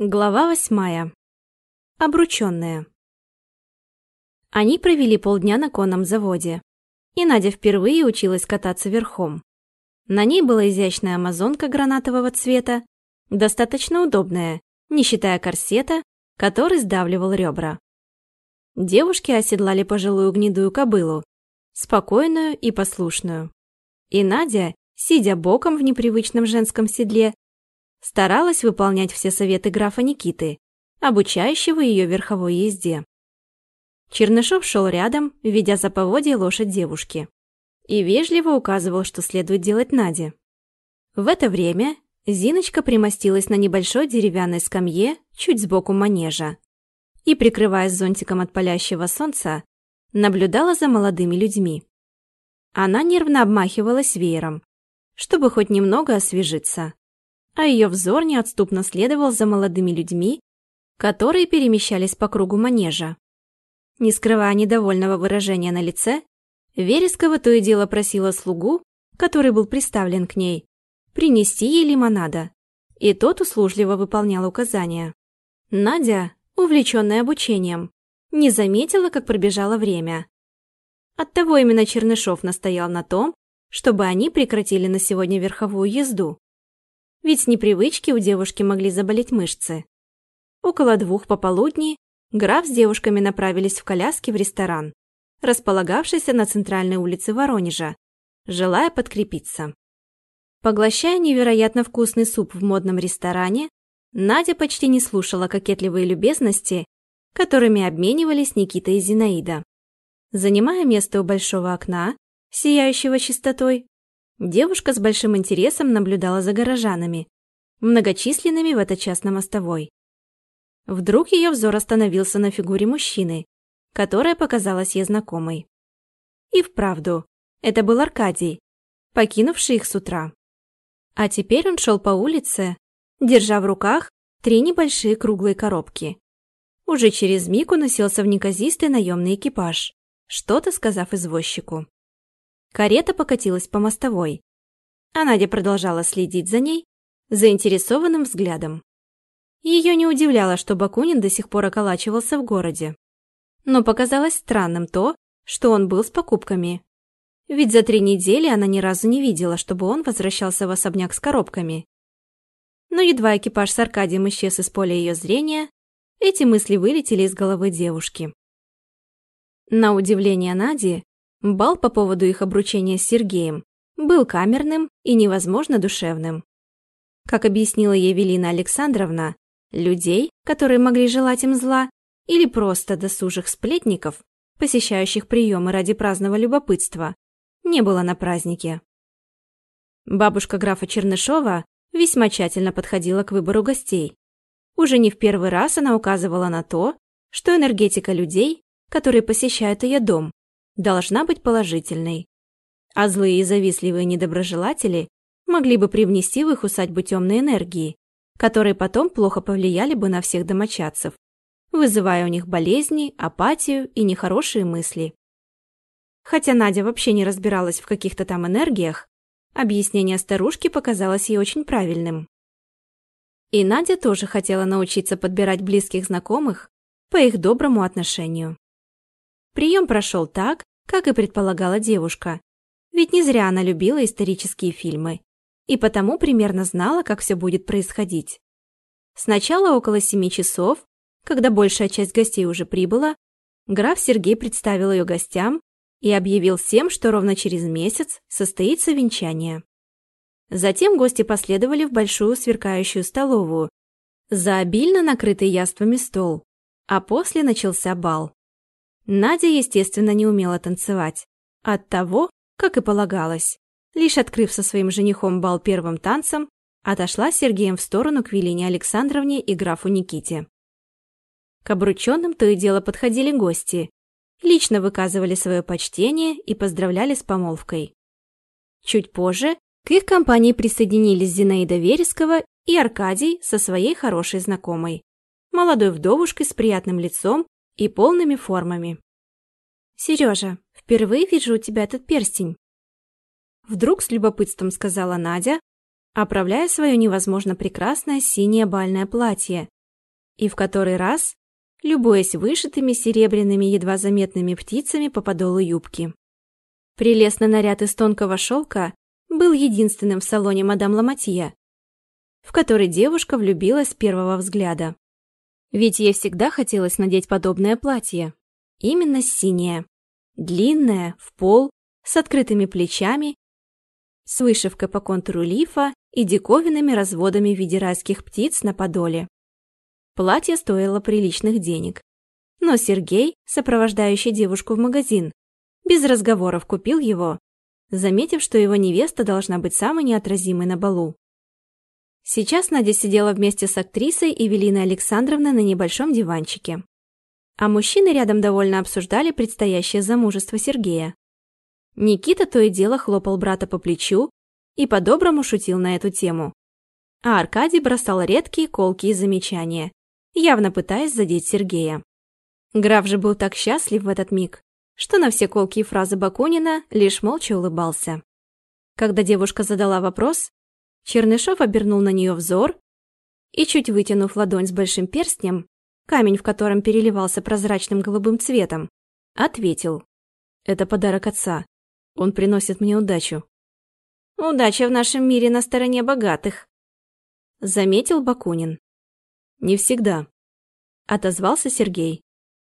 Глава восьмая. Обрученные. Они провели полдня на конном заводе, и Надя впервые училась кататься верхом. На ней была изящная амазонка гранатового цвета, достаточно удобная, не считая корсета, который сдавливал ребра. Девушки оседлали пожилую гнедую кобылу, спокойную и послушную. И Надя, сидя боком в непривычном женском седле, Старалась выполнять все советы графа Никиты, обучающего ее верховой езде. Чернышов шел рядом, ведя за поводья лошадь девушки, и вежливо указывал, что следует делать Наде. В это время Зиночка примостилась на небольшой деревянной скамье чуть сбоку манежа и, прикрываясь зонтиком от палящего солнца, наблюдала за молодыми людьми. Она нервно обмахивалась веером, чтобы хоть немного освежиться а ее взор неотступно следовал за молодыми людьми, которые перемещались по кругу манежа. Не скрывая недовольного выражения на лице, Верескова то и дело просила слугу, который был приставлен к ней, принести ей лимонада, и тот услужливо выполнял указания. Надя, увлеченная обучением, не заметила, как пробежало время. Оттого именно Чернышов настоял на том, чтобы они прекратили на сегодня верховую езду ведь с непривычки у девушки могли заболеть мышцы. Около двух пополудни граф с девушками направились в коляске в ресторан, располагавшийся на центральной улице Воронежа, желая подкрепиться. Поглощая невероятно вкусный суп в модном ресторане, Надя почти не слушала кокетливые любезности, которыми обменивались Никита и Зинаида. Занимая место у большого окна, сияющего чистотой, Девушка с большим интересом наблюдала за горожанами, многочисленными в этот час на мостовой. Вдруг ее взор остановился на фигуре мужчины, которая показалась ей знакомой. И вправду, это был Аркадий, покинувший их с утра. А теперь он шел по улице, держа в руках три небольшие круглые коробки. Уже через миг уносился в неказистый наемный экипаж, что-то сказав извозчику. Карета покатилась по мостовой, а Надя продолжала следить за ней заинтересованным взглядом. Ее не удивляло, что Бакунин до сих пор околачивался в городе. Но показалось странным то, что он был с покупками. Ведь за три недели она ни разу не видела, чтобы он возвращался в особняк с коробками. Но едва экипаж с Аркадием исчез из поля ее зрения, эти мысли вылетели из головы девушки. На удивление Нади, Бал по поводу их обручения с Сергеем был камерным и невозможно душевным. Как объяснила Евелина Александровна, людей, которые могли желать им зла, или просто досужих сплетников, посещающих приемы ради праздного любопытства, не было на празднике. Бабушка графа Чернышова весьма тщательно подходила к выбору гостей. Уже не в первый раз она указывала на то, что энергетика людей, которые посещают ее дом, должна быть положительной. А злые и завистливые недоброжелатели могли бы привнести в их усадьбу темные энергии, которые потом плохо повлияли бы на всех домочадцев, вызывая у них болезни, апатию и нехорошие мысли. Хотя Надя вообще не разбиралась в каких-то там энергиях, объяснение старушки показалось ей очень правильным. И Надя тоже хотела научиться подбирать близких знакомых по их доброму отношению. Прием прошел так, как и предполагала девушка. Ведь не зря она любила исторические фильмы и потому примерно знала, как все будет происходить. Сначала около семи часов, когда большая часть гостей уже прибыла, граф Сергей представил ее гостям и объявил всем, что ровно через месяц состоится венчание. Затем гости последовали в большую сверкающую столовую, за обильно накрытый яствами стол, а после начался бал. Надя, естественно, не умела танцевать. От того, как и полагалось, лишь открыв со своим женихом бал первым танцем, отошла Сергеем в сторону к Велине Александровне и графу Никите. К обрученным то и дело подходили гости, лично выказывали свое почтение и поздравляли с помолвкой. Чуть позже к их компании присоединились Зинаида Верескова и Аркадий со своей хорошей знакомой, молодой вдовушкой с приятным лицом и полными формами. «Сережа, впервые вижу у тебя этот перстень». Вдруг с любопытством сказала Надя, оправляя свое невозможно прекрасное синее бальное платье, и в который раз, любуясь вышитыми серебряными едва заметными птицами по подолу юбки. Прелестный наряд из тонкого шелка был единственным в салоне мадам Ламатье, в который девушка влюбилась с первого взгляда. Ведь ей всегда хотелось надеть подобное платье. Именно синее. Длинное, в пол, с открытыми плечами, с вышивкой по контуру лифа и диковинными разводами в виде райских птиц на подоле. Платье стоило приличных денег. Но Сергей, сопровождающий девушку в магазин, без разговоров купил его, заметив, что его невеста должна быть самой неотразимой на балу. Сейчас Надя сидела вместе с актрисой Эвелиной Александровной на небольшом диванчике. А мужчины рядом довольно обсуждали предстоящее замужество Сергея. Никита то и дело хлопал брата по плечу и по-доброму шутил на эту тему. А Аркадий бросал редкие колкие замечания, явно пытаясь задеть Сергея. Граф же был так счастлив в этот миг, что на все колкие фразы Бакунина лишь молча улыбался. Когда девушка задала вопрос, Чернышов обернул на нее взор и, чуть вытянув ладонь с большим перстнем, камень в котором переливался прозрачным голубым цветом, ответил. «Это подарок отца. Он приносит мне удачу». «Удача в нашем мире на стороне богатых», — заметил Бакунин. «Не всегда», — отозвался Сергей.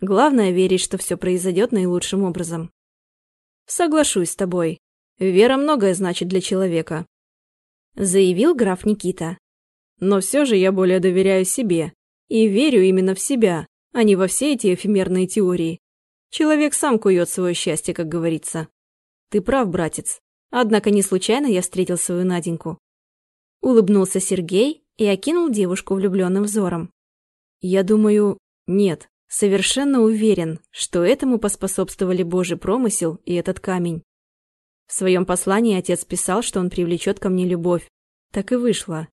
«Главное верить, что все произойдет наилучшим образом». «Соглашусь с тобой. Вера многое значит для человека», — заявил граф Никита. «Но все же я более доверяю себе и верю именно в себя, а не во все эти эфемерные теории. Человек сам кует свое счастье, как говорится. Ты прав, братец. Однако не случайно я встретил свою Наденьку». Улыбнулся Сергей и окинул девушку влюбленным взором. «Я думаю, нет, совершенно уверен, что этому поспособствовали Божий промысел и этот камень. В своем послании отец писал, что он привлечет ко мне любовь. Так и вышло.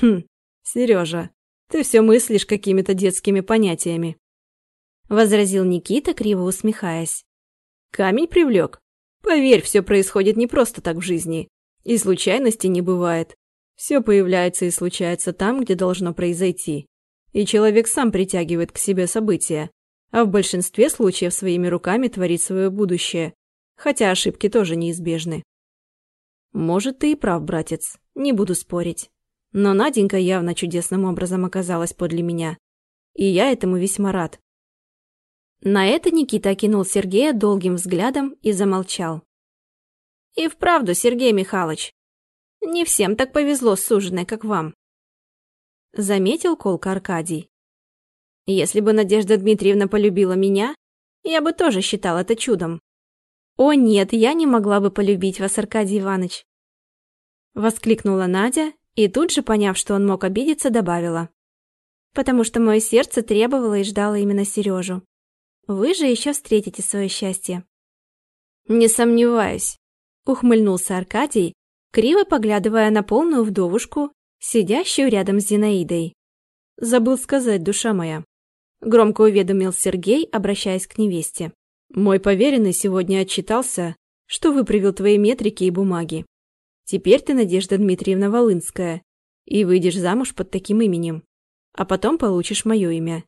Хм, Сережа, ты все мыслишь какими-то детскими понятиями. Возразил Никита, криво усмехаясь. Камень привлек? Поверь, все происходит не просто так в жизни. И случайностей не бывает. Все появляется и случается там, где должно произойти. И человек сам притягивает к себе события, а в большинстве случаев своими руками творит свое будущее, хотя ошибки тоже неизбежны. Может, ты и прав, братец, не буду спорить. Но Наденька явно чудесным образом оказалась подле меня. И я этому весьма рад. На это Никита окинул Сергея долгим взглядом и замолчал. «И вправду, Сергей Михайлович, не всем так повезло с суженой, как вам. Заметил колка Аркадий. Если бы Надежда Дмитриевна полюбила меня, я бы тоже считал это чудом. О нет, я не могла бы полюбить вас, Аркадий Иванович. Воскликнула Надя и тут же, поняв, что он мог обидеться, добавила. Потому что мое сердце требовало и ждало именно Сережу. Вы же еще встретите свое счастье. Не сомневаюсь, ухмыльнулся Аркадий, криво поглядывая на полную вдовушку, сидящую рядом с Зинаидой. «Забыл сказать, душа моя», — громко уведомил Сергей, обращаясь к невесте. «Мой поверенный сегодня отчитался, что выправил твои метрики и бумаги. Теперь ты Надежда Дмитриевна Волынская и выйдешь замуж под таким именем, а потом получишь мое имя.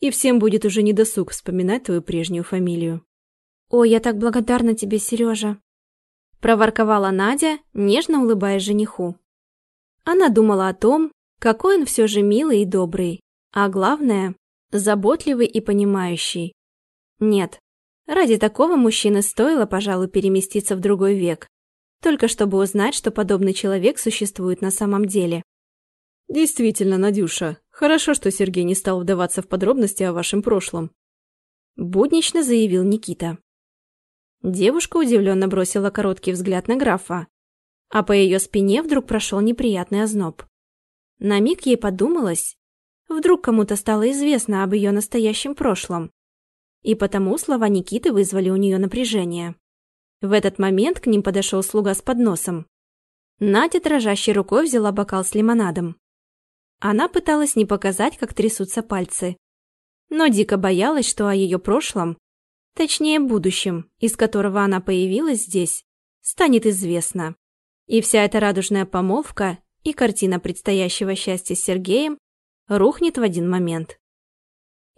И всем будет уже недосуг вспоминать твою прежнюю фамилию». «О, я так благодарна тебе, Сережа», проворковала Надя, нежно улыбаясь жениху. Она думала о том, какой он все же милый и добрый, а главное, заботливый и понимающий. Нет, ради такого мужчины стоило, пожалуй, переместиться в другой век, только чтобы узнать, что подобный человек существует на самом деле. Действительно, Надюша, хорошо, что Сергей не стал вдаваться в подробности о вашем прошлом. Буднично заявил Никита. Девушка удивленно бросила короткий взгляд на графа, а по ее спине вдруг прошел неприятный озноб. На миг ей подумалось, вдруг кому-то стало известно об ее настоящем прошлом. И потому слова Никиты вызвали у нее напряжение. В этот момент к ним подошел слуга с подносом. Надя дрожащей рукой взяла бокал с лимонадом. Она пыталась не показать, как трясутся пальцы. Но дико боялась, что о ее прошлом точнее будущем, из которого она появилась здесь, станет известно. И вся эта радужная помолвка и картина предстоящего счастья с Сергеем рухнет в один момент.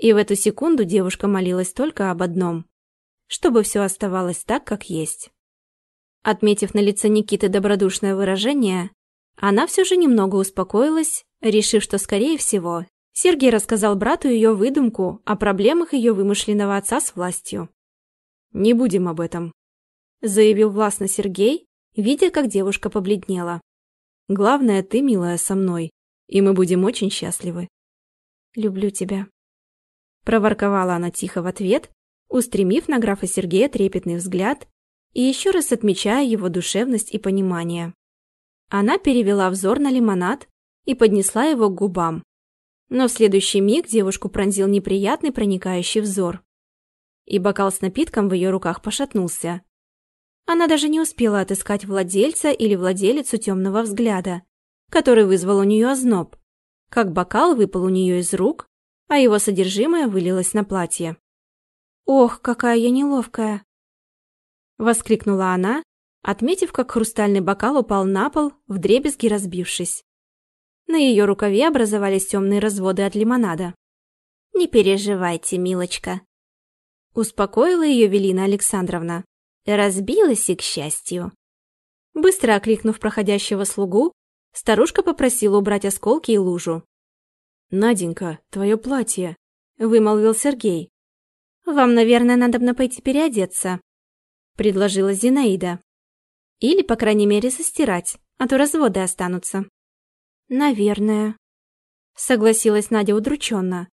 И в эту секунду девушка молилась только об одном – чтобы все оставалось так, как есть. Отметив на лице Никиты добродушное выражение, она все же немного успокоилась, решив, что, скорее всего, Сергей рассказал брату ее выдумку о проблемах ее вымышленного отца с властью. «Не будем об этом», – заявил властно Сергей, видя, как девушка побледнела. «Главное, ты, милая, со мной, и мы будем очень счастливы». «Люблю тебя», – проворковала она тихо в ответ, устремив на графа Сергея трепетный взгляд и еще раз отмечая его душевность и понимание. Она перевела взор на лимонад и поднесла его к губам, но в следующий миг девушку пронзил неприятный проникающий взор. И бокал с напитком в ее руках пошатнулся. Она даже не успела отыскать владельца или владелицу темного взгляда, который вызвал у нее озноб, как бокал выпал у нее из рук, а его содержимое вылилось на платье. «Ох, какая я неловкая!» Воскликнула она, отметив, как хрустальный бокал упал на пол, вдребезги разбившись. На ее рукаве образовались темные разводы от лимонада. «Не переживайте, милочка», — успокоила ее Велина Александровна. «Разбилась и к счастью». Быстро окликнув проходящего слугу, старушка попросила убрать осколки и лужу. «Наденька, твое платье», — вымолвил Сергей. «Вам, наверное, надо бы пойти переодеться», — предложила Зинаида. «Или, по крайней мере, застирать, а то разводы останутся». «Наверное», — согласилась Надя удрученно.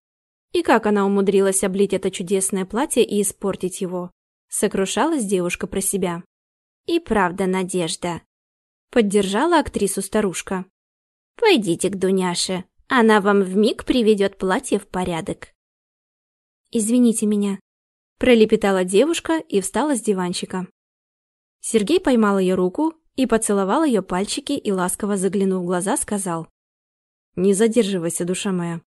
И как она умудрилась облить это чудесное платье и испортить его? Сокрушалась девушка про себя. «И правда, Надежда», — поддержала актрису старушка. «Пойдите к Дуняше, она вам вмиг приведет платье в порядок». «Извините меня», — пролепетала девушка и встала с диванчика. Сергей поймал ее руку и поцеловал ее пальчики и, ласково заглянув в глаза, сказал «Не задерживайся, душа моя».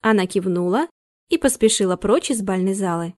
Она кивнула и поспешила прочь из бальной залы.